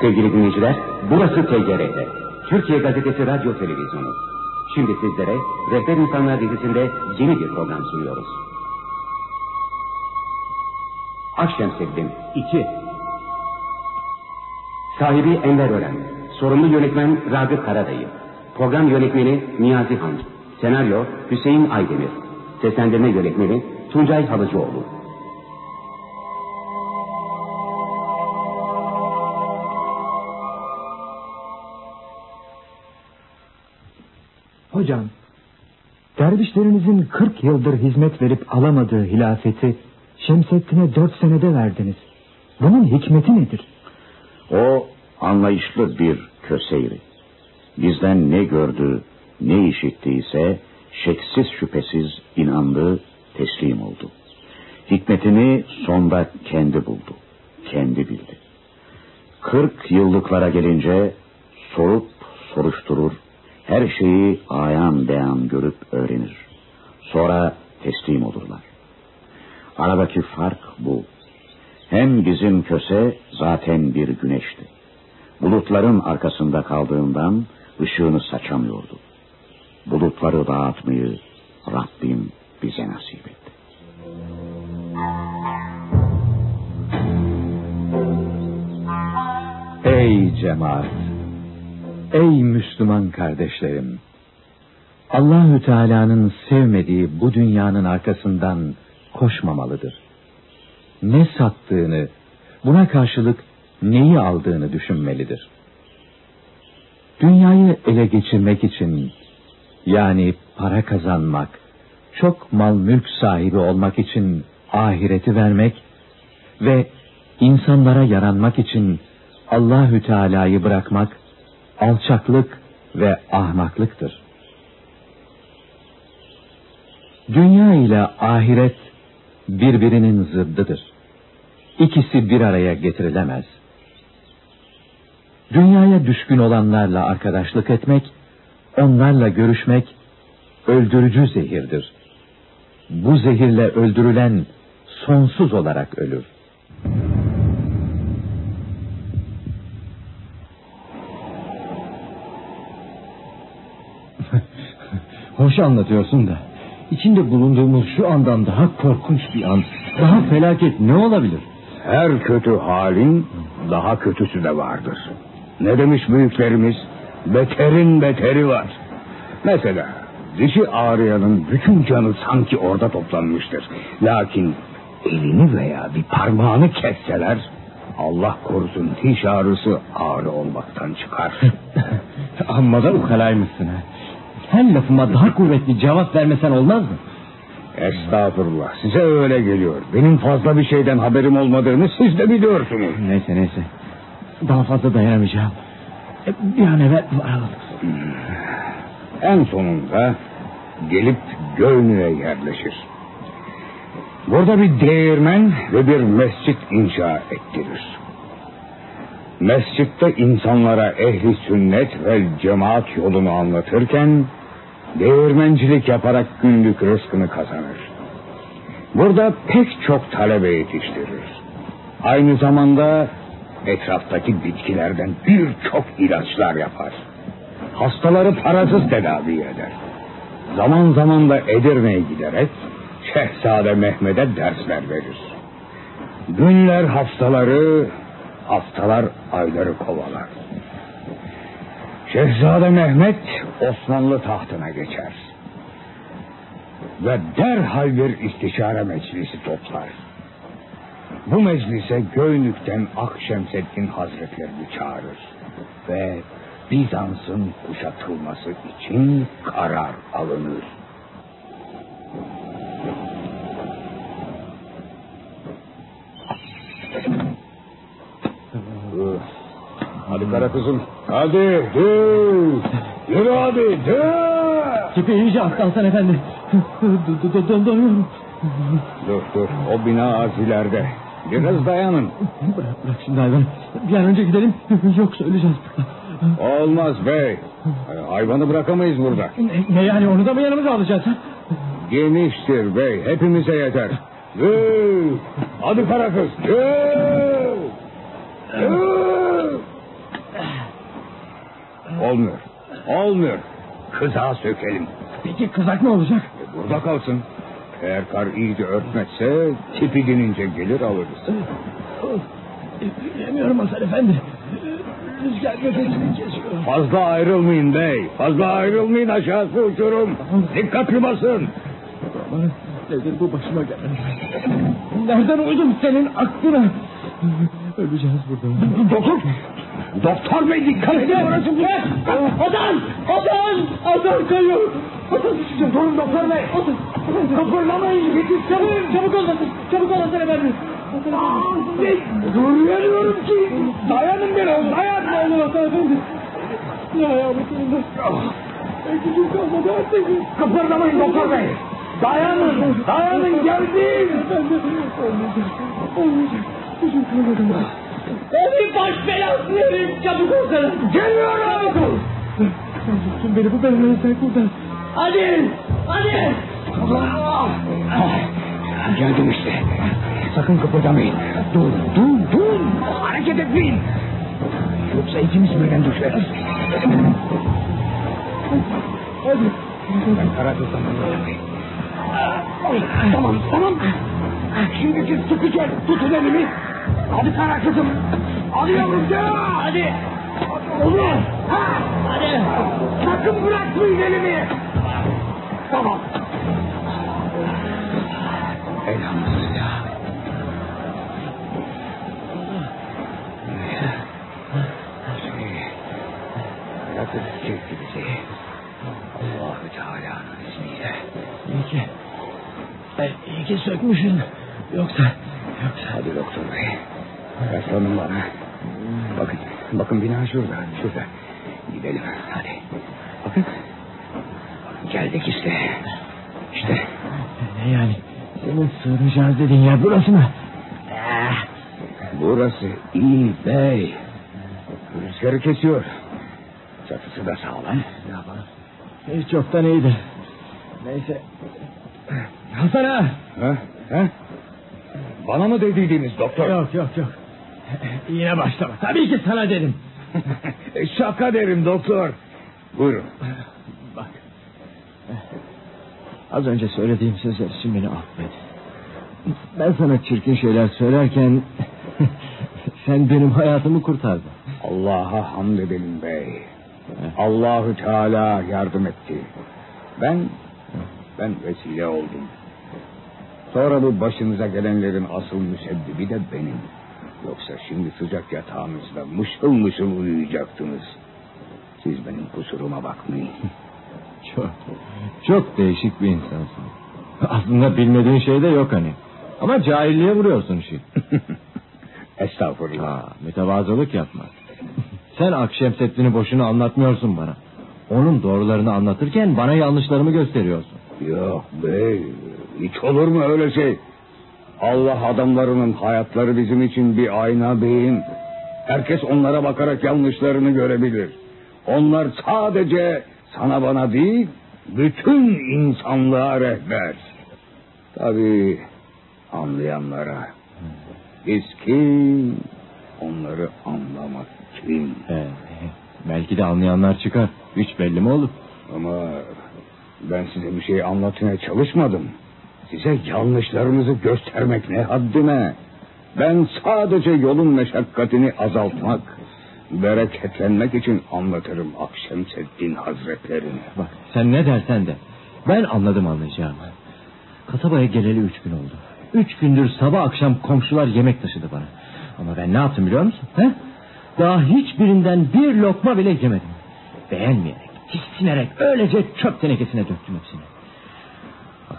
Sevgili dinleyiciler, burası TGRT. Türkiye Gazetesi Radyo Televizyonu. Şimdi sizlere Rehber İnsanlar dizisinde yeni bir program sunuyoruz. Akşemseddin 2 Sahibi Enver Ören Sorumlu yönetmen Ragıp Karadayı Program yönetmeni Niyazi Han Senaryo Hüseyin Aydemir Seslendirme yönetmeni Tuncay Halıcıoğlu Hocam, dervişlerinizin 40 yıldır hizmet verip alamadığı hilafeti Şemsettin'e dört senede verdiniz. Bunun hikmeti nedir? O anlayışlı bir köseyri. Bizden ne gördü, ne işittiyse şeksiz şüphesiz inandı, teslim oldu. Hikmetini sonda kendi buldu, kendi bildi. Kırk yıllıklara gelince sorup soruşturur, her şeyi ayan beyan görüp öğrenir. Sonra teslim olurlar. Aradaki fark bu. Hem bizim köse zaten bir güneşti. Bulutların arkasında kaldığından ışığını saçamıyordu. Bulutları dağıtmayı Rabbim bize nasip etti. Ey cemaat! Ey Müslüman kardeşlerim! Allahü Teala'nın sevmediği bu dünyanın arkasından koşmamalıdır. Ne sattığını, buna karşılık neyi aldığını düşünmelidir. Dünyayı ele geçirmek için, yani para kazanmak, çok mal mülk sahibi olmak için ahireti vermek ve insanlara yaranmak için Allahü Teala'yı bırakmak alçaklık ve ahmaklıktır. Dünya ile ahiret birbirinin zıddıdır. İkisi bir araya getirilemez. Dünyaya düşkün olanlarla arkadaşlık etmek, onlarla görüşmek öldürücü zehirdir. Bu zehirle öldürülen sonsuz olarak ölür. Hoş anlatıyorsun da. İçinde bulunduğumuz şu andan daha korkunç bir an, daha felaket ne olabilir? Her kötü halin daha kötüsü de vardır. Ne demiş büyüklerimiz? Beterin beteri var. Mesela dişi ağrıyanın bütün canı sanki orada toplanmıştır. Lakin elini veya bir parmağını kesseler Allah korusun diş ağrısı ağrı olmaktan çıkar. Amma da ukalaymışsın ha. Her lafıma daha kuvvetli cevap vermesen olmaz mı? Estağfurullah size öyle geliyor. Benim fazla bir şeyden haberim olmadığını siz de biliyorsunuz. Neyse neyse. Daha fazla dayanamayacağım. E, bir an evvel varalım. En sonunda gelip Göynü'ye yerleşir. Burada bir değirmen ve bir mescit inşa ettirir. Mescitte insanlara ehli sünnet ve cemaat yolunu anlatırken değirmencilik yaparak günlük rızkını kazanır. Burada pek çok talebe yetiştirir. Aynı zamanda etraftaki bitkilerden birçok ilaçlar yapar. Hastaları parasız tedavi eder. Zaman zaman da Edirne'ye giderek Şehzade Mehmet'e dersler verir. Günler haftaları, haftalar ayları kovalar. Şehzade Mehmet Osmanlı tahtına geçer. Ve derhal bir istişare meclisi toplar. Bu meclise Göynük'ten Akşemseddin Hazretlerini çağırır. Ve Bizans'ın kuşatılması için karar alınır. Hadi kara kızım. Hadi dur. Yürü hadi dur. Tipi iyice atlansın efendi. Donuyorum. Dur dur o bina az ileride. Biraz dayanın. Bırak, bırak şimdi hayvanı. Bir an önce gidelim. Yoksa öleceğiz. Olmaz bey. Hayvanı bırakamayız burada. Ne, ne yani onu da mı yanımıza alacağız? Ha? Geniştir bey. Hepimize yeter. Yürü. Hadi kara kız. Yürü. Yürü. Olmuyor. Olmuyor. Kızağı sökelim. Peki kızak ne olacak? E, burada kalsın. Eğer kar iyice örtmezse tipi dinince gelir alırız. Bilemiyorum Hasan Efendi. Rüzgar göbekini kesiyor. Fazla ayrılmayın bey. Fazla ayrılmayın aşağısı uçurum. Dikkatli basın. Aman nedir bu başıma gelen? Nereden uydum senin aklına? Öleceğiz burada. Doktor. Doktor bey dikkat edin. Orası bu. Adan! Adan! Adan kayıyor! Durun doktor bey. Kıpırlamayın. Yetiştirin. Çabuk ol Hasan. Çabuk ol Hasan Efendi. Duruyorum ki. Dayanın biraz. Dayan. Ne olur Hasan Efendi. Ya ayağımın sonunda. Gücüm kalmadı artık. Kıpırdamayın doktor bey. Dayanın. Dayanın geldim. Olmayacak. Olmayacak. Gücüm kalmadı. Evi baş belası yerim. Çabuk ol sana. Geliyorum. Sen tuttun beni bu beladan sen kurtar. Hadi. Hadi. Geldim işte. Sakın kıpırdamayın. Dur, dur, dur. Hareket etmeyin. Yoksa ikimiz birden düşeriz. Hadi. Ben karar kılsam Tamam, tamam. Şimdi siz sıkıca tutun elimi. Hadi kara kızım. Hadi yavrum gel. Hadi. Olur. Ha. Hadi. Sakın bırakmayın elimi. Tamam. Elhamdülillah. Yaratır çekti bizi. Allahü Teala'nın izniyle. İyi ki. Ben iyi ki sökmüşsün. Yoksa. Hadi doktor bey. Yaslanın bana. Bakın, bakın bina şurada, şurada. Gidelim, hadi. Bakın. Geldik işte. İşte. Ne yani? Senin sığınacağız dediğin yer burası mı? Burası iyi bey. Rüzgarı kesiyor. Çatısı da sağlam. Hiç çoktan iyidir. Neyse. Hasan ağa. Ha? Ha? Bana mı dediydiniz doktor? Yok yok yok. Yine başlama. Tabii ki sana dedim. Şaka derim doktor. Buyurun. Bak. Az önce söylediğim sözler için beni affet. Ben sana çirkin şeyler söylerken... ...sen benim hayatımı kurtardın. Allah'a hamd edelim bey. Allahü Teala yardım etti. Ben ben vesile oldum. Sonra bu başınıza gelenlerin asıl müsebbibi de benim. Yoksa şimdi sıcak yatağınızda mışıl mışıl uyuyacaktınız. Siz benim kusuruma bakmayın. Çok, çok değişik bir insansın. Aslında bilmediğin şey de yok hani. Ama cahilliğe vuruyorsun işi. Estağfurullah. Aa, mütevazılık yapma. Sen Akşemseddin'i boşuna anlatmıyorsun bana. Onun doğrularını anlatırken bana yanlışlarımı gösteriyorsun. Yok bey, hiç olur mu öyle şey? Allah adamlarının hayatları bizim için bir ayna beyim. Herkes onlara bakarak yanlışlarını görebilir. Onlar sadece sana bana değil, bütün insanlığa rehber. Tabii anlayanlara. Biz kim? Onları anlamak kim? Belki de anlayanlar çıkar. Hiç belli mi olur? Ama ben size bir şey anlatmaya çalışmadım. Size yanlışlarınızı göstermek ne haddime. Ben sadece yolun meşakkatini azaltmak, bereketlenmek için anlatırım Akşemseddin Hazretlerini. Bak sen ne dersen de. Ben anladım anlayacağımı. Kasabaya geleli üç gün oldu. Üç gündür sabah akşam komşular yemek taşıdı bana. Ama ben ne yaptım biliyor musun? He? Daha hiçbirinden bir lokma bile yemedim. Beğenmeyerek, tiksinerek öylece çöp tenekesine döktüm hepsini.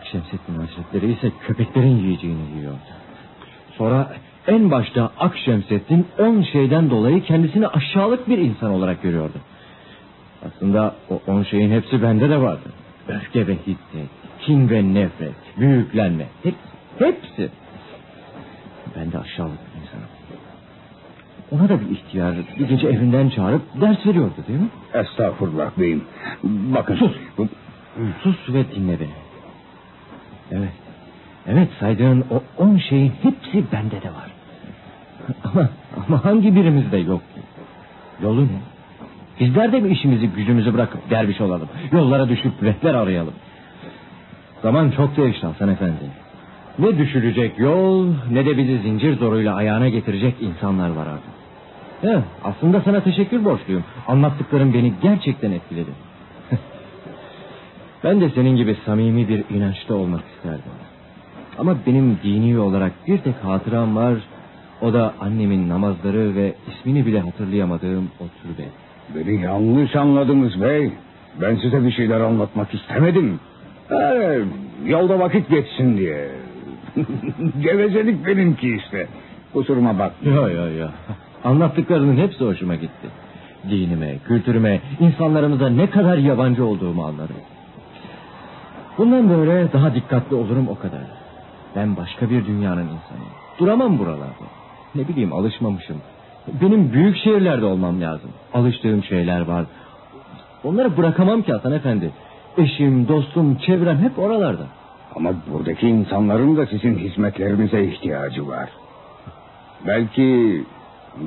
Akşemseddin Hazretleri ise köpeklerin yiyeceğini yiyordu. Sonra en başta Akşemseddin on şeyden dolayı kendisini aşağılık bir insan olarak görüyordu. Aslında o on şeyin hepsi bende de vardı. Öfke ve hiddet, kin ve nefret, büyüklenme. Hepsi. hepsi. Ben de aşağılık bir insanım. Ona da bir ihtiyar bir gece evinden çağırıp ders veriyordu değil mi? Estağfurullah beyim. Bakın. Sus. Sus ve dinle beni. Evet. Evet saydığın o on şeyin hepsi bende de var. Ama, ama hangi birimizde yok? Yolu ne? Bizler de mi işimizi gücümüzü bırakıp derviş olalım? Yollara düşüp rehber arayalım. Zaman çok değişti Hasan Efendi. Ne düşülecek yol ne de bizi zincir zoruyla ayağına getirecek insanlar var artık. He, aslında sana teşekkür borçluyum. Anlattıkların beni gerçekten etkiledi. Ben de senin gibi samimi bir inançta olmak isterdim. Ama benim dini olarak bir tek hatıram var. O da annemin namazları ve ismini bile hatırlayamadığım o türbe. Beni yanlış anladınız bey. Ben size bir şeyler anlatmak istemedim. Ee, yolda vakit geçsin diye. Gevezelik benimki işte. Kusuruma bak. Ya ya ya. Anlattıklarının hepsi hoşuma gitti. Dinime, kültürüme, insanlarımıza ne kadar yabancı olduğumu anladım. Bundan böyle daha dikkatli olurum o kadar. Ben başka bir dünyanın insanıyım. Duramam buralarda. Ne bileyim alışmamışım. Benim büyük şehirlerde olmam lazım. Alıştığım şeyler var. Onları bırakamam ki Hasan Efendi. Eşim, dostum, çevrem hep oralarda. Ama buradaki insanların da sizin hizmetlerinize ihtiyacı var. Belki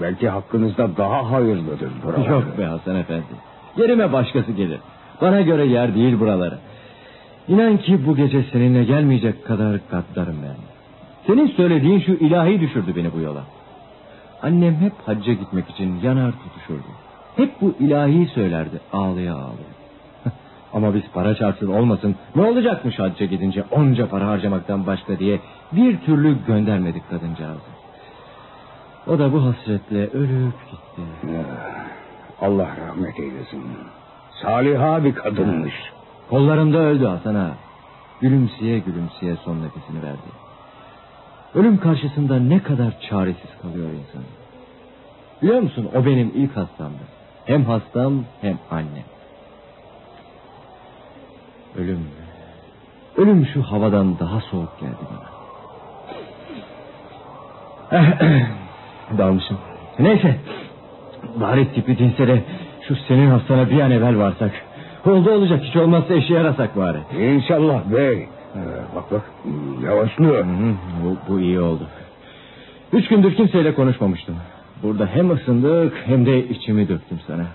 belki hakkınızda daha hayırlıdır buralar. Yok be Hasan Efendi. Yerime başkası gelir. Bana göre yer değil buraları. İnan ki bu gece seninle gelmeyecek kadar gaddarım ben. Senin söylediğin şu ilahi düşürdü beni bu yola. Annem hep hacca gitmek için yanar tutuşurdu. Hep bu ilahi söylerdi ağlaya ağlaya. Ama biz para çarpsın olmasın ne olacakmış hacca gidince onca para harcamaktan başka diye bir türlü göndermedik kadıncağızı. O da bu hasretle ölüp gitti. Allah rahmet eylesin. Saliha bir kadınmış. Kollarımda öldü Hasan ağa. Gülümseye gülümseye son nefesini verdi. Ölüm karşısında ne kadar çaresiz kalıyor insan. Biliyor musun o benim ilk hastamdı. Hem hastam hem annem. Ölüm. Ölüm şu havadan daha soğuk geldi bana. Dalmışım. Neyse. Bari tipi dinse de şu senin hastana bir an evvel varsak. Oldu olacak hiç olmazsa eşeğe yarasak bari. İnşallah bey. Ee, bak bak yavaşlıyor. Hı hı, bu, bu iyi oldu. Üç gündür kimseyle konuşmamıştım. Burada hem ısındık hem de içimi döktüm sana.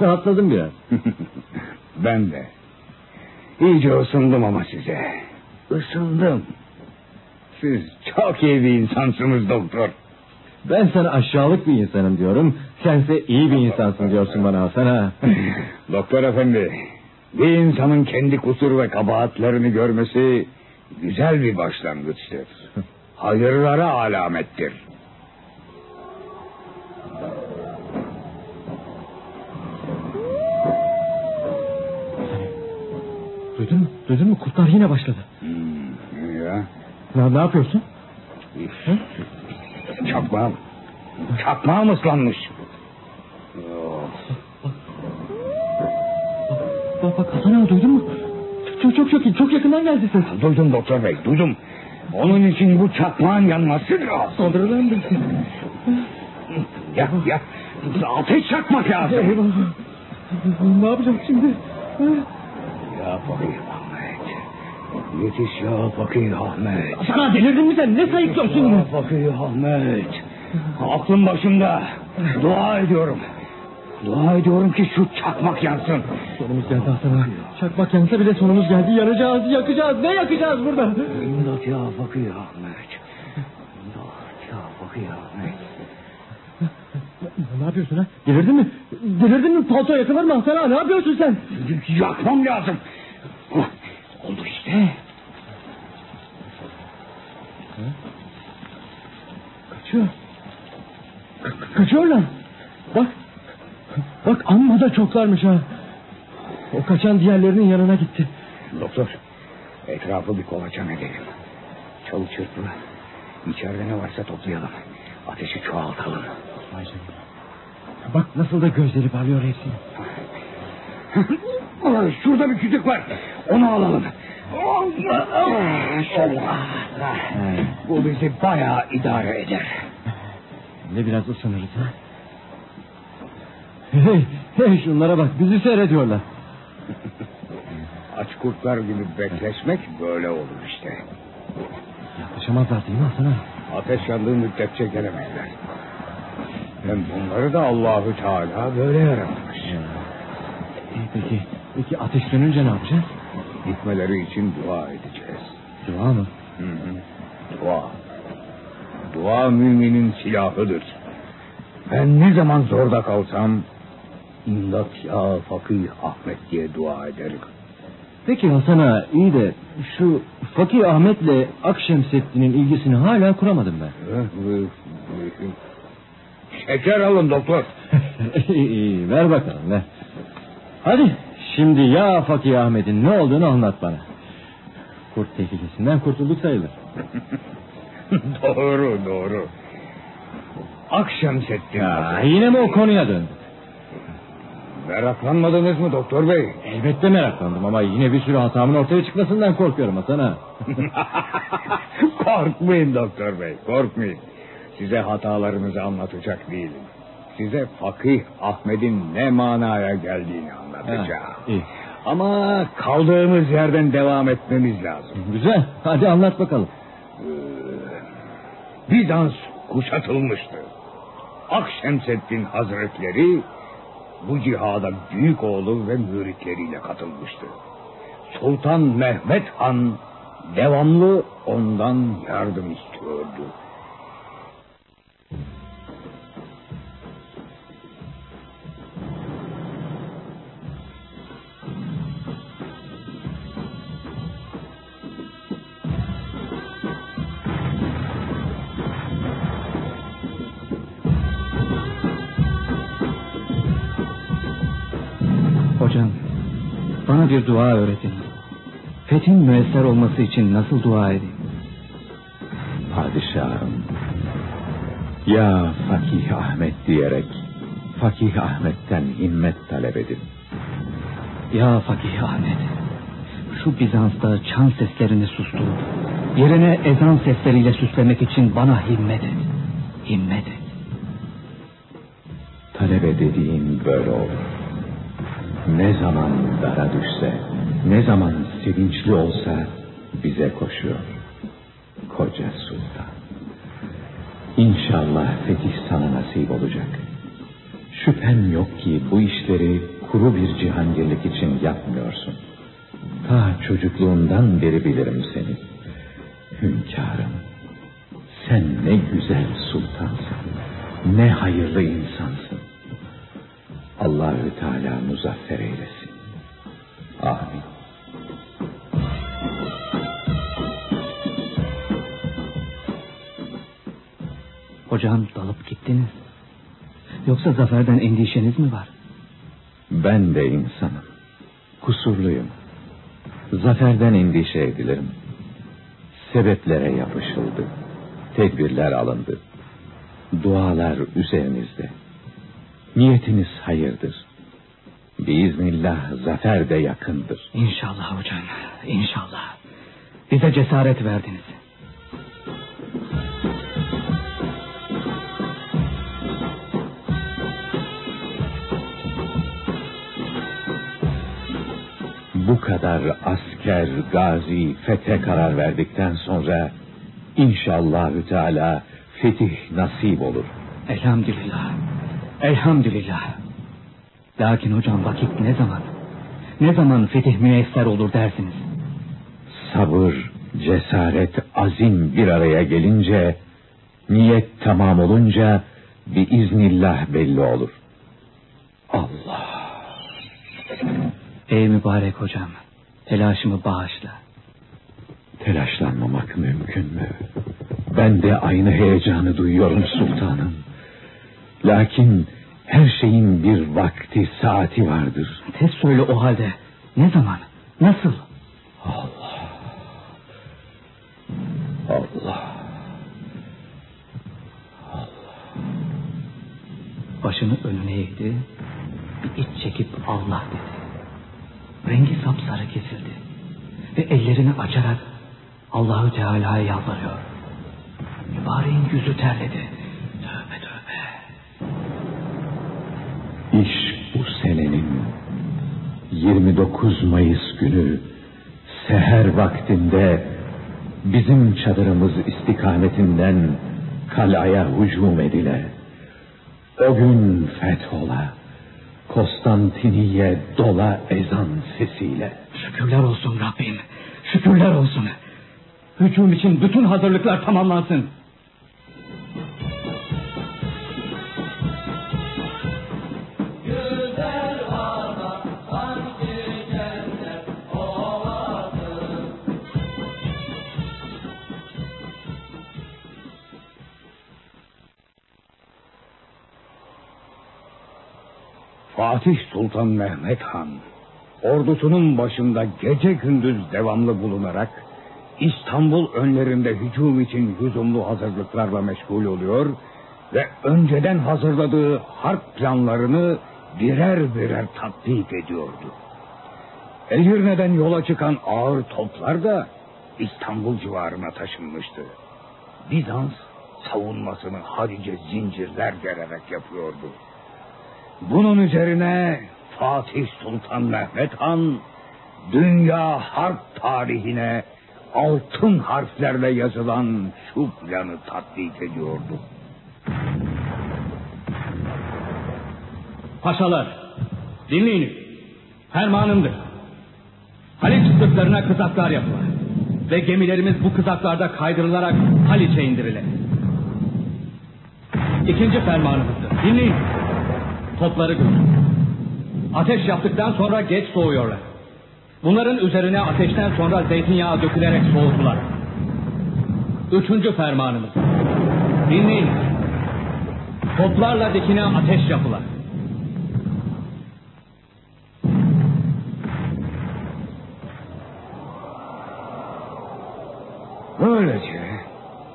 Rahatladım biraz. ben de. İyice ısındım ama size. Isındım. Siz çok iyi bir insansınız doktor. Ben sana aşağılık bir insanım diyorum. Sense iyi bir insansın diyorsun bana Hasan ha. doktor efendi. Bir insanın kendi kusur ve kabahatlerini görmesi güzel bir başlangıçtır. Hayırlara alamettir. Duydun mu? Duydun mu? Kurtlar yine başladı. Hmm, ya. Ne, ne yapıyorsun? Çakmağım. Çakmağım ıslanmış. Bak bak Hasan ağa duydun mu? Çok çok çok çok yakından geldi ses. Duydum doktor bey duydum. Onun için bu çakmağın yanması lazım. Saldırılandı. Ya ya ateş çakmak lazım. Eyvah. Ne yapacağız şimdi? Ya Fakir Ahmet. Yetiş ya Fakir Ahmet. Sana delirdin mi sen? Ne sayıklıyorsun? Ya Fakir Ahmet. Aklım başımda. Dua ediyorum. Dua ediyorum ki şu çakmak yansın. Sonumuz geldi Hasan ağa. Çakmak yansa bile sonumuz geldi. Yanacağız, yakacağız. Ne yakacağız burada? İmdat ya Fakir Ahmet. İmdat ya Fakir Ahmet. Ne yapıyorsun ha? Delirdin mi? Delirdin mi? Palto yakılır mı Hasan ağa? Ne yapıyorsun sen? Yakmam lazım. Oldu işte. Kaçıyor. Ka- kaçıyorlar. Bak. Bak amma da çoklarmış ha. O kaçan diğerlerinin yanına gitti. Doktor, etrafı bir kolaçan edelim. Çalı çırpı. İçeride ne varsa toplayalım. Ateşi çoğaltalım. Vay. Bak nasıl da gözleri parlıyor hepsinin. Şurada bir kütük var. Onu alalım. Allah. Bu bizi bayağı idare eder. De biraz ısınırız ha. Hey, hey şunlara bak bizi seyrediyorlar. Aç kurtlar gibi bekleşmek böyle olur işte. Yaklaşamazlar değil mi Hasan ağa? Ateş yandığı müddetçe gelemezler. Hem bunları da Allahü Teala böyle yaratmış. Peki, peki ateş sönünce ne yapacağız? Gitmeleri için dua edeceğiz. Dua mı? Hı hı. Dua. Dua müminin silahıdır. Ben ne zaman zorda kalsam imdat ya fakih Ahmet diye dua ederim. Peki Hasan ağa iyi de şu Fakir Ahmet'le Akşemseddin'in ilgisini hala kuramadım ben. Şeker alın doktor. iyi, iyi, ver bakalım ver. Hadi şimdi ya Fakir Ahmet'in ne olduğunu anlat bana. Kurt tehlikesinden kurtulduk sayılır. doğru doğru. Akşemseddin. Ya, yine mi o konuya döndük? Meraklanmadınız mı doktor bey? Elbette meraklandım ama yine bir sürü hatamın ortaya çıkmasından korkuyorum Hasan ağa. korkmayın doktor bey korkmayın. Size hatalarınızı anlatacak değilim. Size fakih Ahmet'in ne manaya geldiğini anlatacağım. Ha, iyi. Ama kaldığımız yerden devam etmemiz lazım. Güzel hadi anlat bakalım. Bizans kuşatılmıştı. Akşemseddin Hazretleri bu cihada büyük oğlu ve müritleriyle katılmıştı. Sultan Mehmet Han devamlı ondan yardım istiyordu. Bir dua öğretin. Fethin müesser olması için nasıl dua edeyim? Padişahım. Ya Fakih Ahmet diyerek Fakih Ahmet'ten himmet talep edin. Ya Fakih Ahmet, şu Bizans'ta çan seslerini susturup yerine ezan sesleriyle süslemek için bana himmet et. Himmet et. Talebe dediğin böyle olur. Ne zaman dara düşse, ne zaman sevinçli olsa bize koşuyor. Koca Sultan. İnşallah fetih sana nasip olacak. Şüphem yok ki bu işleri kuru bir cihangirlik için yapmıyorsun. Ta çocukluğundan beri bilirim seni. Hünkârım, sen ne güzel sultansın, ne hayırlı insansın. Allahü Teala muzaffer eylesin. Amin. Hocam dalıp gittiniz. Yoksa zaferden endişeniz mi var? Ben de insanım. Kusurluyum. Zaferden endişe edilirim. Sebeplere yapışıldı. Tedbirler alındı. Dualar üzerinizde. Niyetiniz hayırdır. Biiznillah zafer de yakındır. İnşallah hocam, inşallah. Bize cesaret verdiniz. Bu kadar asker, gazi, fethe karar verdikten sonra inşallahü teala fetih nasip olur. Elhamdülillah. Elhamdülillah. Lakin hocam vakit ne zaman? Ne zaman fetih müesser olur dersiniz? Sabır, cesaret, azim bir araya gelince, niyet tamam olunca bir iznillah belli olur. Allah. Ey mübarek hocam, telaşımı bağışla. Telaşlanmamak mümkün mü? Ben de aynı heyecanı duyuyorum sultanım. Lakin her şeyin bir vakti, saati vardır. Tez söyle o halde. Ne zaman? Nasıl? Allah. Allah. Başını önüne eğdi. Bir iç çekip Allah dedi. Rengi sapsarı kesildi. Ve ellerini açarak Allahü Teala'ya yalvarıyor. Mübareğin yüzü terledi. 29 Mayıs günü seher vaktinde bizim çadırımız istikametinden kalaya hücum edile. O gün fethola, Konstantiniye dola ezan sesiyle. Şükürler olsun Rabbim. Şükürler olsun. Hücum için bütün hazırlıklar tamamlansın. Fatih Sultan Mehmet Han ordusunun başında gece gündüz devamlı bulunarak İstanbul önlerinde hücum için hüzumlu hazırlıklarla meşgul oluyor ve önceden hazırladığı harp planlarını birer birer tatbik ediyordu. Edirne'den yola çıkan ağır toplar da İstanbul civarına taşınmıştı. Bizans savunmasını harice zincirler gererek yapıyordu. Bunun üzerine Fatih Sultan Mehmet Han dünya harp tarihine altın harflerle yazılan şu planı tatbik ediyordu. Paşalar, dinleyin. Fermanımdır. Haliç sırtlarına kızaklar yapılar. Ve gemilerimiz bu kızaklarda kaydırılarak Haliç'e indirilir. İkinci fermanımızdır. Dinleyin. Topları götürün. Ateş yaptıktan sonra geç soğuyorlar. Bunların üzerine ateşten sonra zeytinyağı dökülerek soğutular. Üçüncü fermanımız. Dinleyin. Toplarla dikine ateş yapılar. Böylece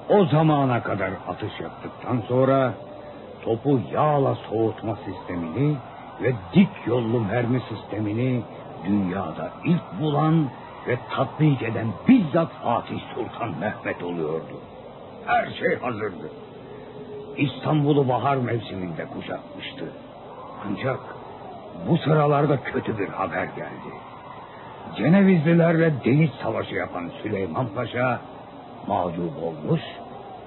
o zamana kadar atış yaptıktan sonra topu yağla soğutma sistemini ve dik yollu mermi sistemini dünyada ilk bulan ve tatbik eden bizzat Fatih Sultan Mehmet oluyordu. Her şey hazırdı. İstanbul'u bahar mevsiminde kuşatmıştı. Ancak bu sıralarda kötü bir haber geldi. Cenevizlilerle deniz savaşı yapan Süleyman Paşa mağlup olmuş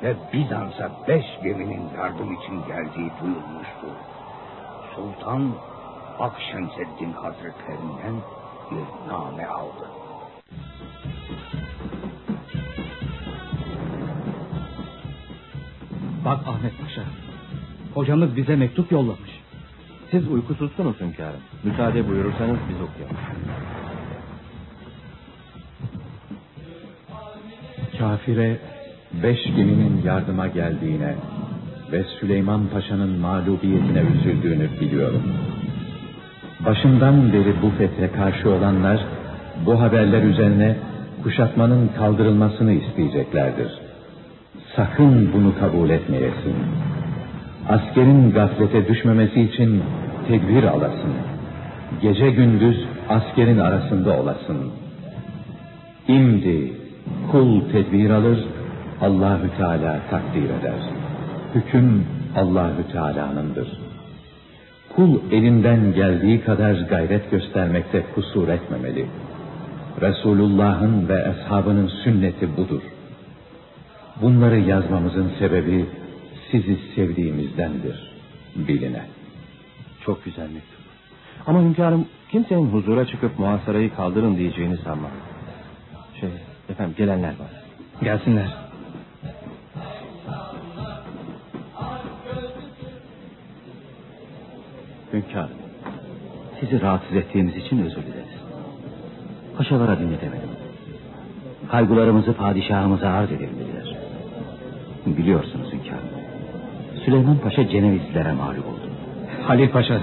ve Bizans'a beş geminin yardım için geldiği duyulmuştu. Sultan Akşemseddin Hazretlerinden bir name aldı. Bak Ahmet Paşa. Hocamız bize mektup yollamış. Siz uykusuzsunuz hünkârım. Müsaade buyurursanız biz okuyalım. Kafire beş geminin yardıma geldiğine ve Süleyman Paşa'nın mağlubiyetine üzüldüğünü biliyorum. Başından beri bu fethe karşı olanlar bu haberler üzerine kuşatmanın kaldırılmasını isteyeceklerdir. Sakın bunu kabul etmeyesin. Askerin gaflete düşmemesi için tedbir alasın. Gece gündüz askerin arasında olasın. İmdi kul tedbir alır, Allahü Teala takdir eder. Hüküm Allahü Teala'nındır. Kul elinden geldiği kadar gayret göstermekte kusur etmemeli. Resulullah'ın ve ashabının sünneti budur. Bunları yazmamızın sebebi sizi sevdiğimizdendir. Biline. Çok güzel mektup. Ama hünkârım kimsenin huzura çıkıp muhasarayı kaldırın diyeceğini sanmam. Şey efendim gelenler var. Gelsinler. Hünkârım sizi rahatsız ettiğimiz için özür dileriz. Paşalara dinletemedim. Kaygılarımızı padişahımıza arz edelim dediler. Biliyorsunuz hünkârım. Süleyman Paşa Cenevizlilere mağlup oldu. Halil Paşa,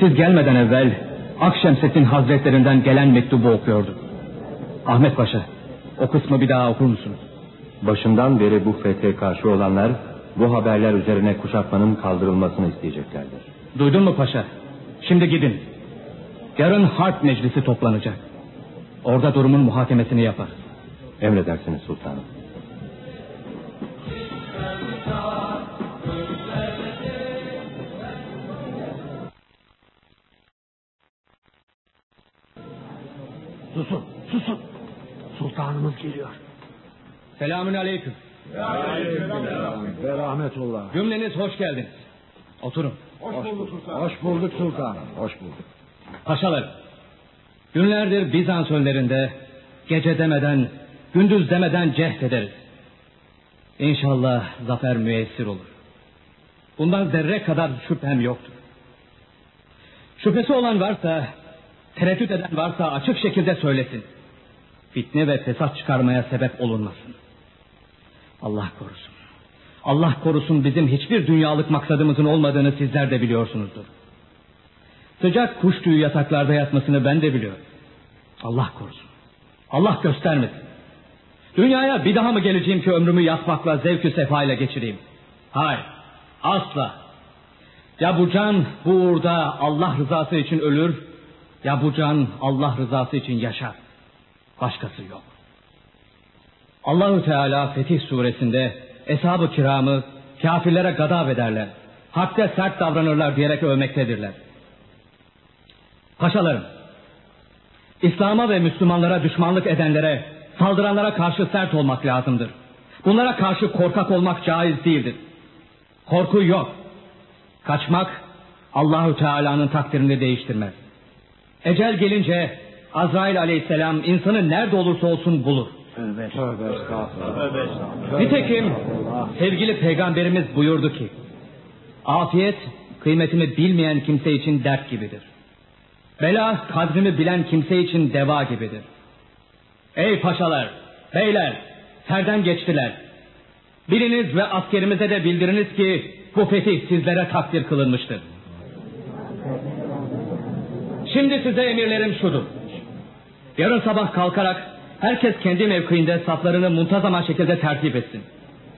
siz gelmeden evvel Akşemseddin Hazretlerinden gelen mektubu okuyordu. Ahmet Paşa, o kısmı bir daha okur musunuz? Başından beri bu fethe karşı olanlar bu haberler üzerine kuşatmanın kaldırılmasını isteyeceklerdir. Duydun mu paşa? Şimdi gidin. Yarın harp meclisi toplanacak. Orada durumun muhakemesini yapar. Emredersiniz sultanım. Susun, susun. Sultanımız geliyor. Selamün aleyküm. Ve rahmetullah. Cümleniz hoş geldiniz. Oturun. Hoş bulduk sultan. Hoş bulduk sultan. Hoş bulduk. Paşalar, günlerdir Bizans önlerinde gece demeden, gündüz demeden cehd ederiz. İnşallah zafer müessir olur. Bundan zerre kadar şüphem yoktur. Şüphesi olan varsa, tereddüt eden varsa açık şekilde söylesin. Fitne ve fesat çıkarmaya sebep olunmasın. Allah korusun. Allah korusun bizim hiçbir dünyalık maksadımızın olmadığını sizler de biliyorsunuzdur. Sıcak kuş tüyü yataklarda yatmasını ben de biliyorum. Allah korusun. Allah göstermesin. Dünyaya bir daha mı geleceğim ki ömrümü yatmakla zevkü sefayla geçireyim? Hayır. Asla. Ya bu can bu uğurda Allah rızası için ölür ya bu can Allah rızası için yaşar. Başkası yok. Allahü Teala Fetih suresinde eshab-ı kiramı kafirlere gadab ederler. Hakta sert davranırlar diyerek övmektedirler. Paşalarım, İslam'a ve Müslümanlara düşmanlık edenlere, saldıranlara karşı sert olmak lazımdır. Bunlara karşı korkak olmak caiz değildir. Korku yok. Kaçmak Allahü Teala'nın takdirini değiştirmez. Ecel gelince Azrail aleyhisselam insanı nerede olursa olsun bulur. Tövbe, tövbe estağfurullah. Nitekim sevgili peygamberimiz buyurdu ki afiyet kıymetimi bilmeyen kimse için dert gibidir. Bela kadrimi bilen kimse için deva gibidir. Ey paşalar, beyler, serden geçtiler. Biliniz ve askerimize de bildiriniz ki bu fetih sizlere takdir kılınmıştır. Şimdi size emirlerim şudur. Yarın sabah kalkarak herkes kendi mevkiinde saflarını muntazama şekilde tertip etsin.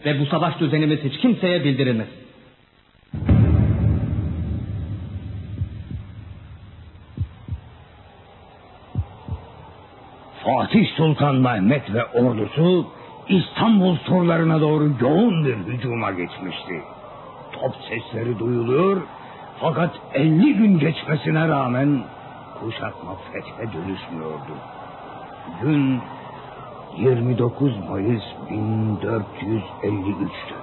Ve bu savaş düzenimiz hiç kimseye bildirilmesin. Fatih Sultan Mehmet ve ordusu İstanbul surlarına doğru yoğun bir hücuma geçmişti. Top sesleri duyuluyor fakat 50 gün geçmesine rağmen kuşatma fethe dönüşmüyordu. Gün 29 Mayıs 1453'tü.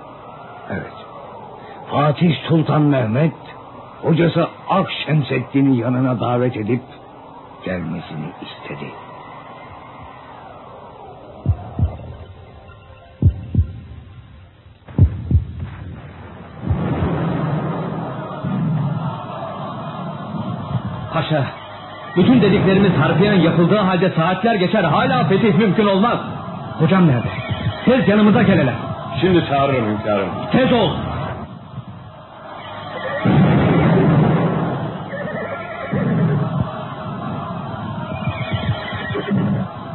Evet. Fatih Sultan Mehmet hocası Akşemseddin'i yanına davet edip gelmesini istedi. Bütün dediklerimiz harfiyen yapıldığı halde saatler geçer hala fetih mümkün olmaz. Hocam nerede? Tez yanımıza gel hele. Şimdi çağırırım hünkârım. Tez ol.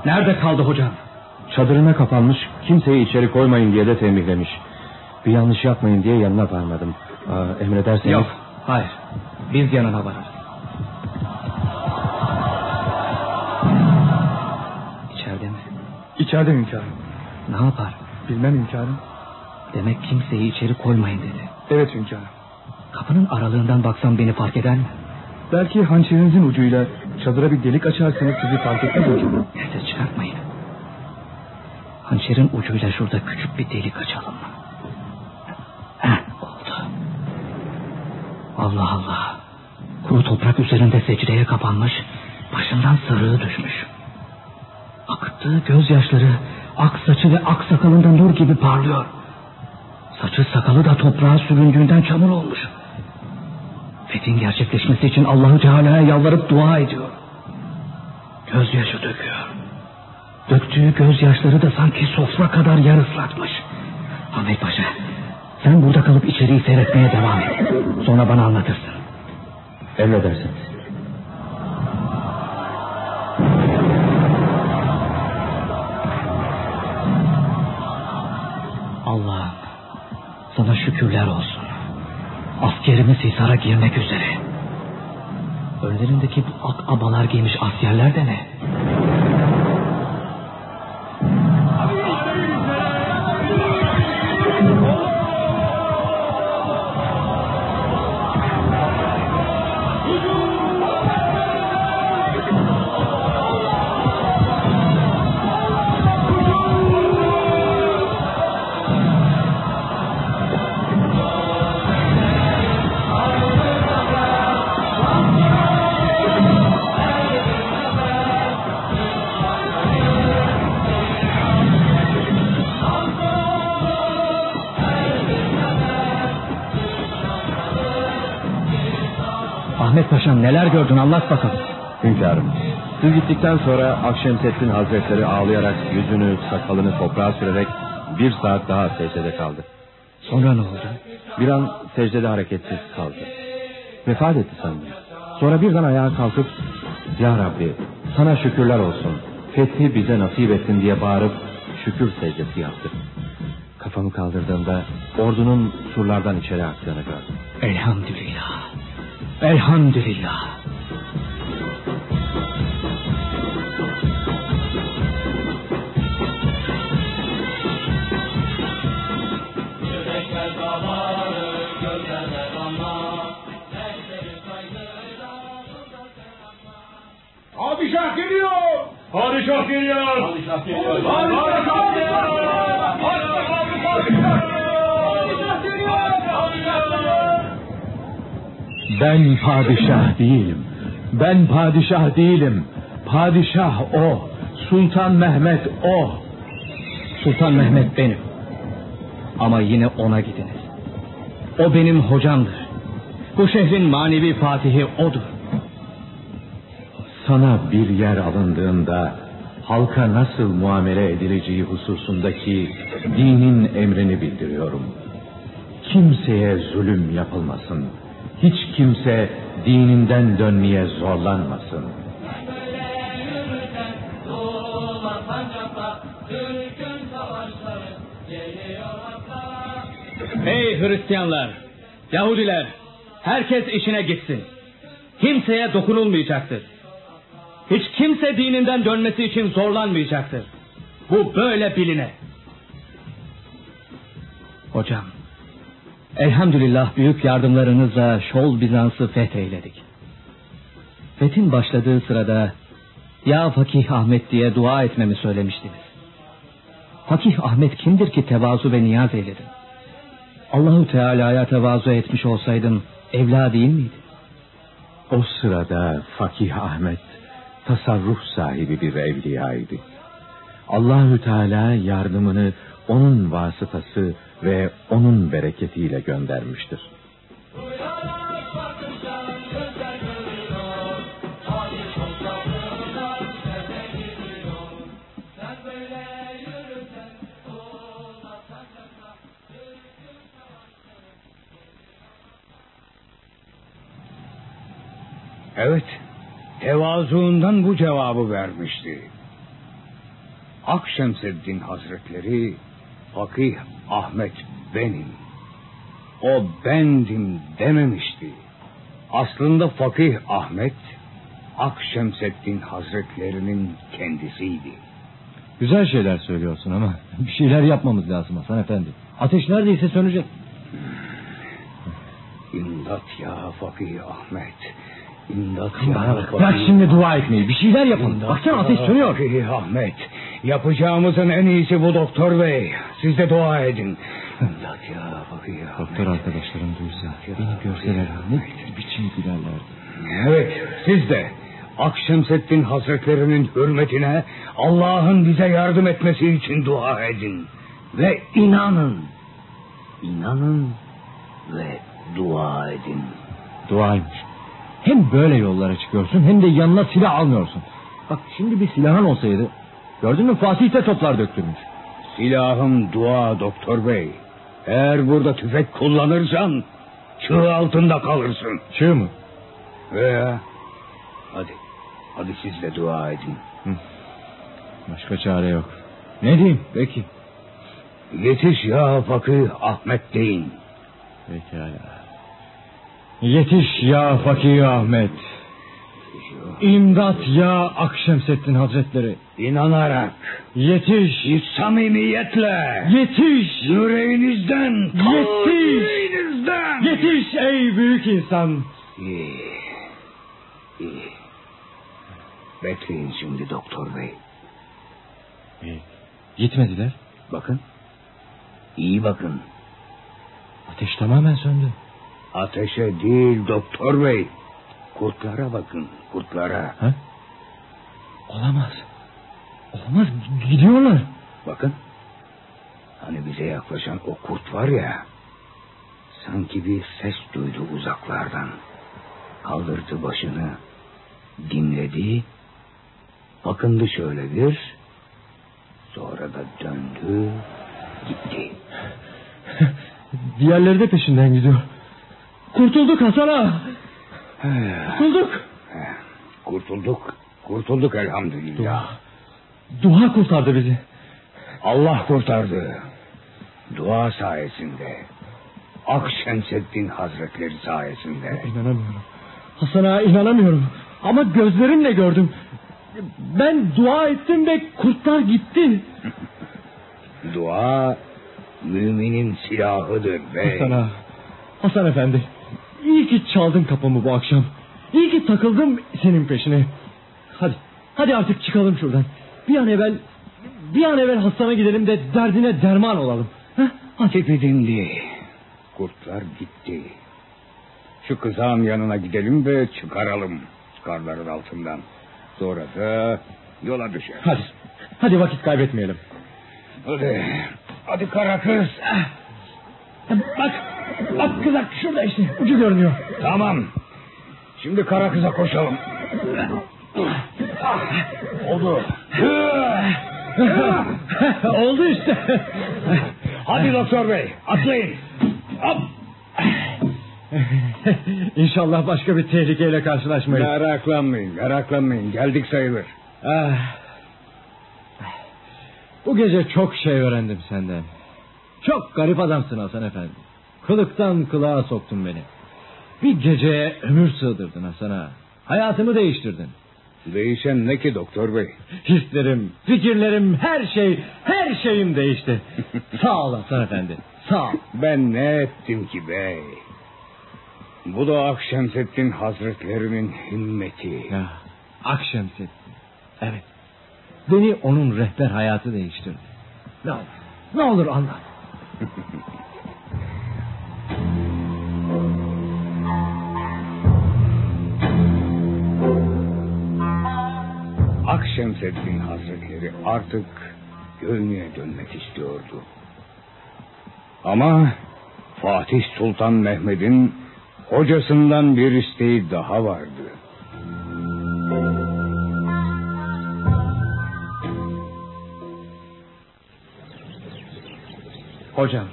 Nerede kaldı hocam? Çadırına kapanmış kimseyi içeri koymayın diye de tembihlemiş. Bir yanlış yapmayın diye yanına varmadım. Aa, emrederseniz... Yok, hayır. Biz yanına varırız. İçeride hünkârım. Ne yapar? Bilmem hünkârım. Demek kimseyi içeri koymayın dedi. Evet hünkârım. Kapının aralığından baksam beni fark eder mi? Belki hançerinizin ucuyla çadıra bir delik açarsanız sizi fark etmez hünkârım. Ses çıkartmayın. Hançerin ucuyla şurada küçük bir delik açalım. Heh, oldu. Allah Allah. Kuru toprak üzerinde secdeye kapanmış, başından sarığı düşmüş. Akıttığı gözyaşları ak saçı ve ak sakalında nur gibi parlıyor. Saçı sakalı da toprağa süründüğünden çamur olmuş. Fethin gerçekleşmesi için Allahu Teala'ya yalvarıp dua ediyor. Gözyaşı döküyor. Döktüğü gözyaşları da sanki sofra kadar yer ıslatmış. Ahmet Paşa, sen burada kalıp içeriği seyretmeye devam et. Sonra bana anlatırsın. Emredersiniz. Askerimiz Hisar'a girmek üzere. Önlerindeki bu ak abalar giymiş askerler de ne? Siz gittikten sonra Akşemseddin Hazretleri ağlayarak yüzünü, sakalını toprağa sürerek bir saat daha secdede kaldı. Sonra ne oldu? Bir an secdede hareketsiz kaldı. Vefat etti sandım. Sonra birden ayağa kalkıp Ya Rabbi sana şükürler olsun. Fethi bize nasip ettin diye bağırıp şükür secdesi yaptı. Kafamı kaldırdığımda ordunun surlardan içeri aktığını gördüm. Elhamdülillah. Elhamdülillah. Padişah değilim. Ben padişah değilim. Padişah o. Sultan Mehmet o. Sultan Mehmet benim. Ama yine ona gidiniz. O benim hocamdır. Bu şehrin manevi fatihi odur. Sana bir yer alındığında halka nasıl muamele edileceği hususundaki dinin emrini bildiriyorum. Kimseye zulüm yapılmasın. Hiç kimse dininden dönmeye zorlanmasın. Ey Hristiyanlar, Yahudiler, herkes işine gitsin. Kimseye dokunulmayacaktır. Hiç kimse dininden dönmesi için zorlanmayacaktır. Bu böyle biline. Hocam, elhamdülillah büyük yardımlarınızla Şol Bizans'ı fetheyledik. Fethin başladığı sırada ya Fakih Ahmet diye dua etmemi söylemiştiniz. Fakih Ahmet kimdir ki tevazu ve niyaz eyledin? Allahu Teala'ya tevazu etmiş olsaydın evla değil miydi? O sırada Fakih Ahmet tasarruf sahibi bir evliyaydı. Allahü Teala yardımını onun vasıtası ve onun bereketiyle göndermiştir. Evet, tevazuundan bu cevabı vermişti. Akşemseddin Hazretleri, Fakih Ahmet benim. O bendim dememişti. Aslında Fakih Ahmet, Akşemseddin Hazretlerinin kendisiydi. Güzel şeyler söylüyorsun ama bir şeyler yapmamız lazım Hasan Efendi. Ateş neredeyse sönecek. İmdat ya Fakih Ahmet. İmdat ya Fakih bırak şimdi dua etmeyi. Bir şeyler yapın. İmdat Baksana ateş sönüyor. Fakih Ahmet. Yapacağımızın en iyisi bu doktor bey. Siz de dua edin. İmdat ya. Doktor arkadaşlarım duysa, beni görseler ne biçim gülerlerdi. Evet siz de Akşemseddin Hazretlerinin hürmetine Allah'ın bize yardım etmesi için dua edin. Ve inanın. İnanın ve dua edin. Duaymış. Hem böyle yollara çıkıyorsun hem de yanına silah almıyorsun. Bak şimdi bir silahın olsaydı gördün mü Fatih de toplar döktürmüş. Silahım dua doktor bey. Eğer burada tüfek kullanırsan çığ altında kalırsın. Çığ mı? Veya hadi hadi siz de dua edin. Başka çare yok. Ne diyeyim? Peki. Yetiş ya fakir Ahmet deyin. Pekala. Yetiş ya Fakir Ahmet. İmdat ya Akşemseddin Hazretleri. İnanarak, Yetiş. samimiyetle, Yetiş. yüreğinizden, Yetiş. yüreğinizden. Yetiş ey büyük insan. İyi, iyi. Bekleyin şimdi doktor bey. Gitmediler. Bakın, iyi bakın. Ateş tamamen söndü. Ateşe değil doktor bey. Kurtlara bakın, kurtlara. Ha? Olamaz. Olamaz. Gidiyorlar. Bakın. Hani bize yaklaşan o kurt var ya. Sanki bir ses duydu uzaklardan. Kaldırdı başını. Dinledi. Bakındı şöyle bir. Sonra da döndü. Gitti. Diğerleri de peşinden gidiyor. Kurtulduk Hasan ağa. Kurtulduk. Kurtulduk. Kurtulduk elhamdülillah. Dua kurtardı bizi. Allah kurtardı. Dua sayesinde. Akşemseddin Hazretleri sayesinde. İnanamıyorum. Hasan ağa inanamıyorum. Ama gözlerimle gördüm. Ben dua ettim ve kurtlar gitti. Dua müminin silahıdır bey. Hasan ağa. Hasan efendi. İyi ki çaldın kapımı bu akşam. İyi ki takıldım senin peşine. Hadi. Hadi artık çıkalım şuradan. Bir an evvel bir an evvel Hasan'a gidelim de derdine derman olalım. Heh, hadi. Tepe dindi. Kurtlar gitti. Şu kızağın yanına gidelim ve çıkaralım karların altından. Sonra da yola düşer. Hadi. Hadi vakit kaybetmeyelim. Hadi. Hadi kara kız. Bak. Bak kızak şurada işte. Ucu görünüyor. Tamam. Şimdi kara kıza koşalım. Oldu. Oldu işte. Hadi doktor bey atlayın. Hop. İnşallah başka bir tehlikeyle karşılaşmayız. Meraklanmayın meraklanmayın geldik sayılır. Ah. Bu gece çok şey öğrendim senden. Çok garip adamsın Hasan efendi. Kılıktan kılığa soktun beni. Bir geceye ömür sığdırdın Hasan'a. Hayatımı değiştirdin. Değişen ne ki doktor bey? Hislerim, fikirlerim, her şey, her şeyim değişti. Sağ ol Hasan efendi. Sağ ol. Ben ne ettim ki bey? Bu da Akşemseddin Hazretlerinin himmeti. Ya, Akşemseddin. Evet. Beni onun rehber hayatı değiştirdi. Ne olur, ne olur anlat. Akşemseddin Hazretleri artık Gölnü'ye dönmek istiyordu. Ama Fatih Sultan Mehmet'in hocasından bir isteği daha vardı. Hocam,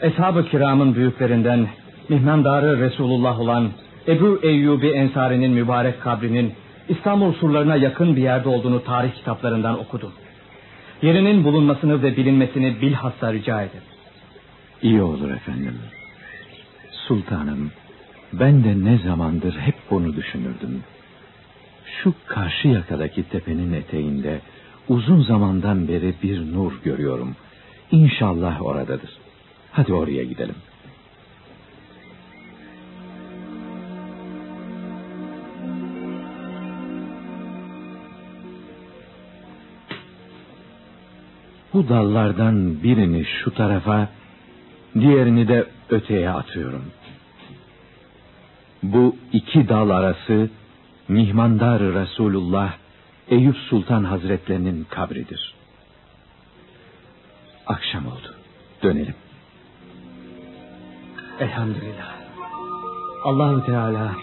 Eshab-ı kiramın büyüklerinden mihmandarı Resulullah olan Ebu Eyyubi Ensari'nin mübarek kabrinin İstanbul surlarına yakın bir yerde olduğunu tarih kitaplarından okudum. Yerinin bulunmasını ve bilinmesini bilhassa rica ederim. İyi olur efendim. Sultanım, ben de ne zamandır hep bunu düşünürdüm. Şu karşı yakadaki tepenin eteğinde uzun zamandan beri bir nur görüyorum. İnşallah oradadır. Hadi oraya gidelim. Bu dallardan birini şu tarafa, diğerini de öteye atıyorum. Bu iki dal arası Mihmandar Resulullah Eyüp Sultan Hazretlerinin kabridir. Akşam oldu. Dönelim. Elhamdülillah. Allahü Teala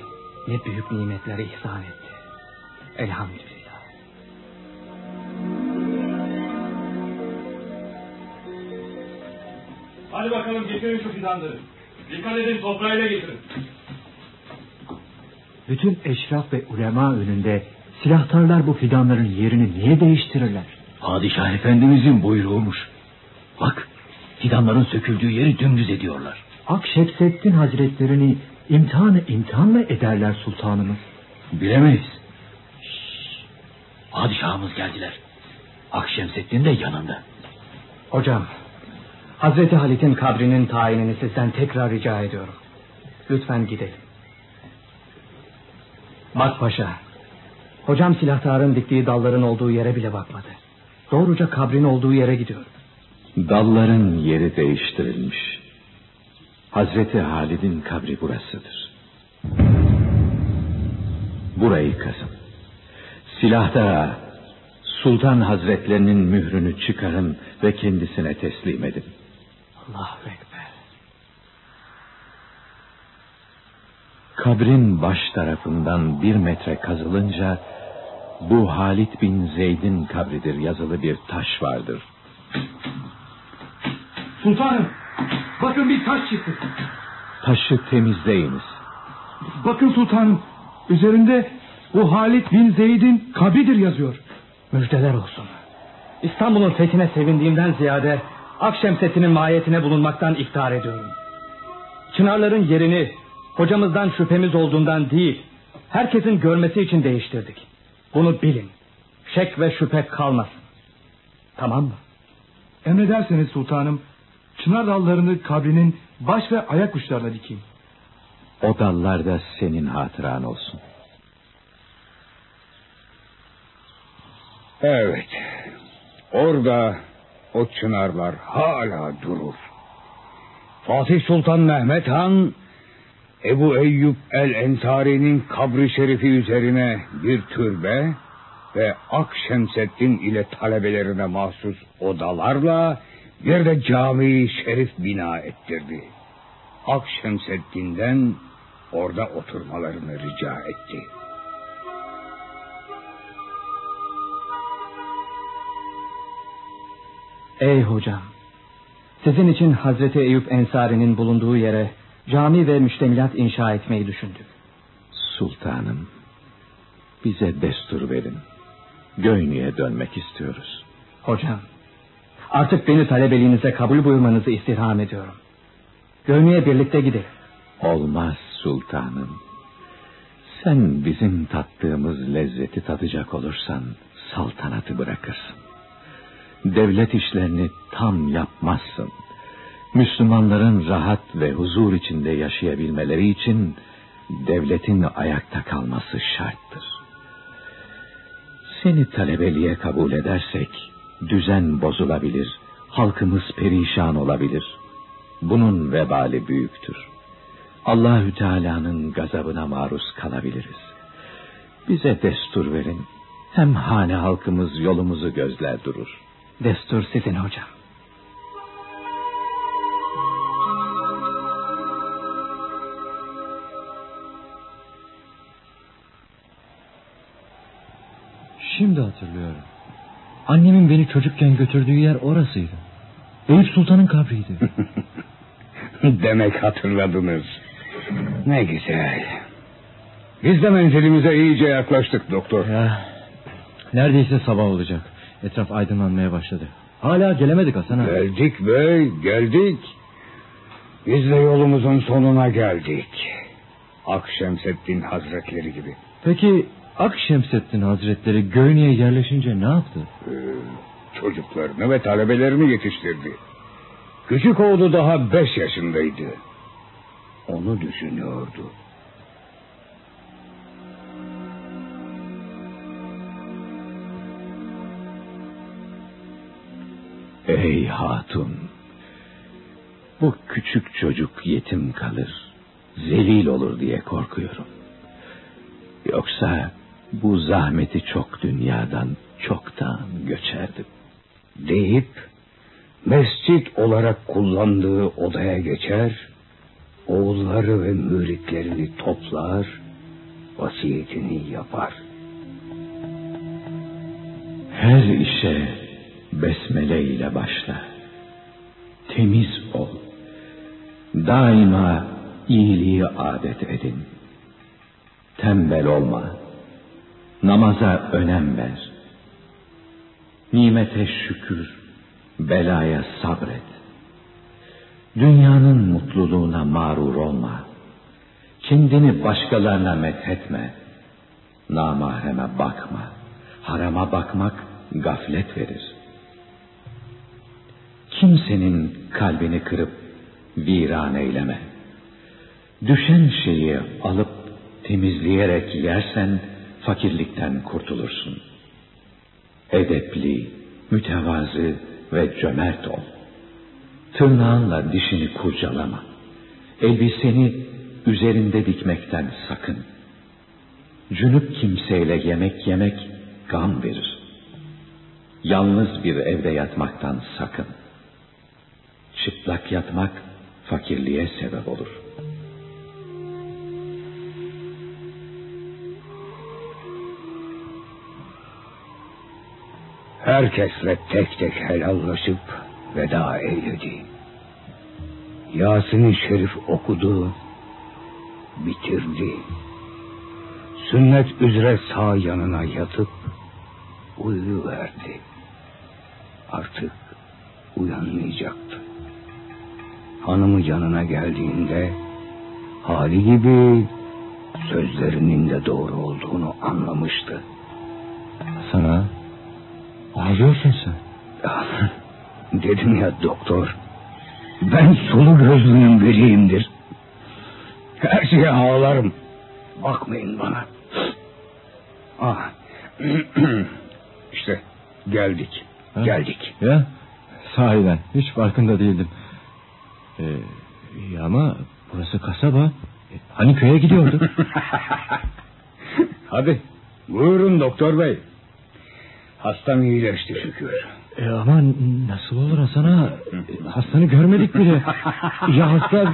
ne büyük nimetler ihsan etti. Elhamdülillah. Hadi bakalım getirin şu fidanları. Dikkat edin toprağıyla getirin. Bütün eşraf ve ulema önünde silahtarlar bu fidanların yerini niye değiştirirler? Padişah Efendimizin buyruğumuş. Bak fidanların söküldüğü yeri dümdüz ediyorlar. Akşemseddin Hazretlerini imtihanı imtihan mı ederler sultanımız? Bilemeyiz. Şşş. Padişahımız geldiler. Akşemseddin de yanında. Hocam, Hazreti Halit'in kabrinin tayinini sizden tekrar rica ediyorum. Lütfen gidelim. Bak paşa, hocam silahtarın diktiği dalların olduğu yere bile bakmadı. Doğruca kabrin olduğu yere gidiyor. Dalların yeri değiştirilmiş. Hazreti Halid'in kabri burasıdır. Burayı kazın. Silahtara Sultan Hazretlerinin mührünü çıkarın ve kendisine teslim edin. Allahu Ekber. Kabrin baş tarafından bir metre kazılınca bu Halit bin Zeyd'in kabridir yazılı bir taş vardır. Sultanım bakın bir taş çıktı. Taşı temizleyiniz. Bakın sultanım üzerinde bu Halit bin Zeyd'in kabridir yazıyor. Müjdeler olsun. İstanbul'un fethine sevindiğimden ziyade Akşemsettin'in mahiyetine bulunmaktan iftihar ediyorum. Çınarların yerini hocamızdan şüphemiz olduğundan değil, herkesin görmesi için değiştirdik. Bunu bilin. Şek ve şüphe kalmasın. Tamam mı? Emrederseniz sultanım çınar dallarını kabrinin baş ve ayak uçlarına dikeyim. O dallar da senin hatıran olsun. Evet. Orada o çınarlar hala durur. Fatih Sultan Mehmet Han Ebu Eyyub el Ensari'nin kabri şerifi üzerine bir türbe ve Akşemseddin ile talebelerine mahsus odalarla bir de cami şerif bina ettirdi. Akşemseddin'den orada oturmalarını rica etti. Ey hocam! Sizin için Hazreti Eyüp Ensari'nin bulunduğu yere cami ve müştemilat inşa etmeyi düşündük. Sultanım, bize destur verin. Göynü'ye dönmek istiyoruz. Hocam, artık beni talebeliğinize kabul buyurmanızı istirham ediyorum. Göynü'ye birlikte gidelim. Olmaz sultanım. Sen bizim tattığımız lezzeti tadacak olursan saltanatı bırakırsın. Devlet işlerini tam yapmazsın. Müslümanların rahat ve huzur içinde yaşayabilmeleri için devletin ayakta kalması şarttır. Seni talebeliğe kabul edersek düzen bozulabilir, halkımız perişan olabilir. Bunun vebali büyüktür. Allahü Teala'nın gazabına maruz kalabiliriz. Bize destur verin. Hem hane halkımız yolumuzu gözler durur. Destur sizin hocam. Şimdi hatırlıyorum. Annemin beni çocukken götürdüğü yer orasıydı. Eyüp Sultan'ın kabriydi. Demek hatırladınız. Ne güzel. Biz de menzilimize iyice yaklaştık doktor. Ya, neredeyse sabah olacak. Etraf aydınlanmaya başladı. Hala gelemedik Hasan abi. Geldik bey geldik. Biz de yolumuzun sonuna geldik. Akşemseddin Hazretleri gibi. Peki Akşemseddin Hazretleri Göynü'ye yerleşince ne yaptı? Ee, çocuklarını ve talebelerini yetiştirdi. Küçük oğlu daha beş yaşındaydı. Onu düşünüyordu. Ey hatun! Bu küçük çocuk yetim kalır, zelil olur diye korkuyorum. Yoksa bu zahmeti çok dünyadan çoktan göçerdim. Deyip mescit olarak kullandığı odaya geçer, oğulları ve müritlerini toplar, vasiyetini yapar. Her işe besmele ile başla. Temiz ol. Daima iyiliği adet edin. Tembel olma. Namaza önem ver. Nimete şükür, belaya sabret. Dünyanın mutluluğuna mağrur olma. Kendini başkalarına methetme. Namahreme bakma. Harama bakmak gaflet verir. Kimsenin kalbini kırıp viran eyleme. Düşen şeyi alıp temizleyerek yersen fakirlikten kurtulursun. Edepli, mütevazı ve cömert ol. Tırnağınla dişini kurcalama. Elbiseni üzerinde dikmekten sakın. Cünüp kimseyle yemek yemek gam verir. Yalnız bir evde yatmaktan sakın çıplak yatmak fakirliğe sebep olur. Herkesle tek tek helallaşıp veda eyledi. Yasin-i Şerif okudu, bitirdi. Sünnet üzere sağ yanına yatıp uyuyuverdi. Artık uyanmayacaktı. Hanımı yanına geldiğinde hali gibi sözlerinin de doğru olduğunu anlamıştı. Sana ağlıyorsun sen. Dedim ya doktor. Ben sulu gözlüğün biriyimdir. Her şeye ağlarım. Bakmayın bana. Ah. işte geldik. Ha? Geldik. Ya sahiden hiç farkında değildim. Ee, ama burası kasaba. E, Hani köye gidiyorduk? Hadi buyurun doktor bey. Hastam iyileşti şükür. E, ama nasıl olur Hasan ağa? E, Hastanı görmedik bile. ya hasta...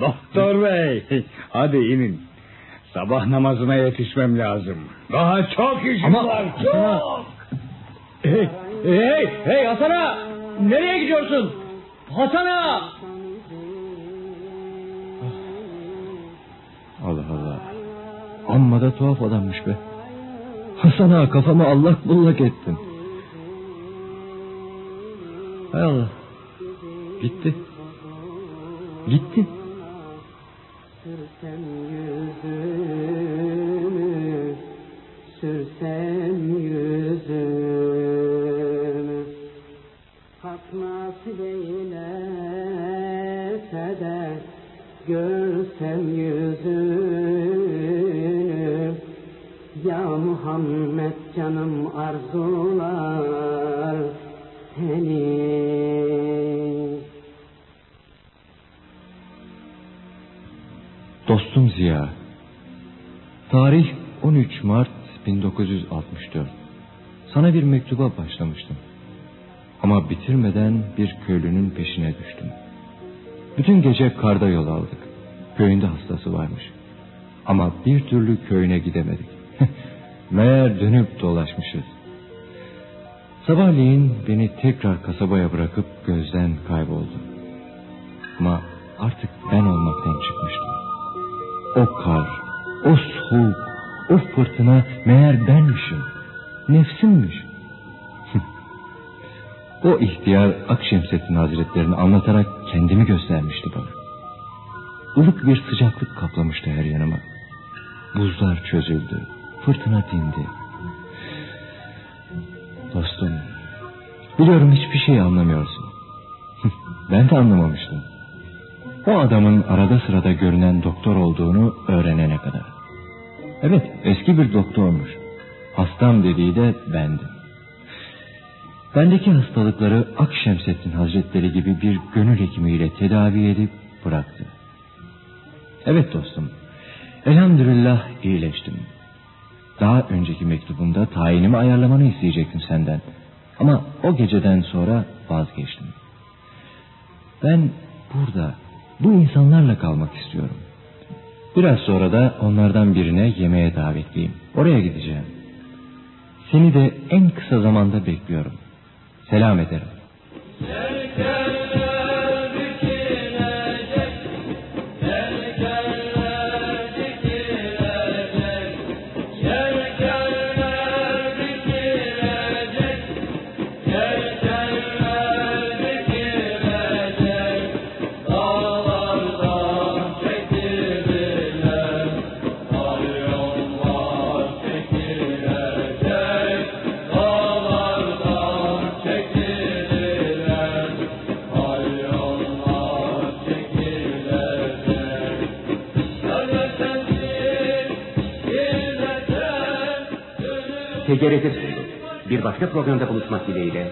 doktor bey hadi inin. Sabah namazına yetişmem lazım. Daha çok işim Ama- var. Çok. Hey, hey, hey Hasan ağa! Nereye gidiyorsun? Hasan ağa! Allah Allah. Amma da tuhaf adammış be. Hasan ağa kafamı allak bullak ettin. Hay Allah. Gitti. Gitti. Sürsem yüzünü, sürsem yüzünü Eylese de görsem yüzünü Ya Muhammed canım arzular seni Dostum Ziya. Tarih 13 Mart 1964. Sana bir mektuba başlamıştım. Ama bitirmeden bir köylünün peşine düştüm. Bütün gece karda yol aldık. Köyünde hastası varmış. Ama bir türlü köyüne gidemedik. Meğer dönüp dolaşmışız. Sabahleyin beni tekrar kasabaya bırakıp gözden kayboldu. Ama artık ben olmaktan çıkmıştım. O kar, o soğuk, o fırtına meğer benmişim. Nefsimmiş. O ihtiyar Akşemseddin Hazretlerini anlatarak kendimi göstermişti bana. Ilık bir sıcaklık kaplamıştı her yanıma. Buzlar çözüldü, fırtına dindi. Dostum, biliyorum hiçbir şey anlamıyorsun. ben de anlamamıştım. O adamın arada sırada görünen doktor olduğunu öğrenene kadar. Evet eski bir doktormuş. Hastam dediği de bendim. Bendeki hastalıkları Akşemseddin Hazretleri gibi bir gönül hekimiyle tedavi edip bıraktı. Evet dostum. Elhamdülillah iyileştim. Daha önceki mektubumda tayinimi ayarlamanı isteyecektim senden. Ama o geceden sonra vazgeçtim. Ben burada bu insanlarla kalmak istiyorum. Biraz sonra da onlardan birine yemeğe davetliyim. Oraya gideceğim. Seni de en kısa zamanda bekliyorum. Selam ederim. Sundu. Bir başka programda buluşmak dileğiyle.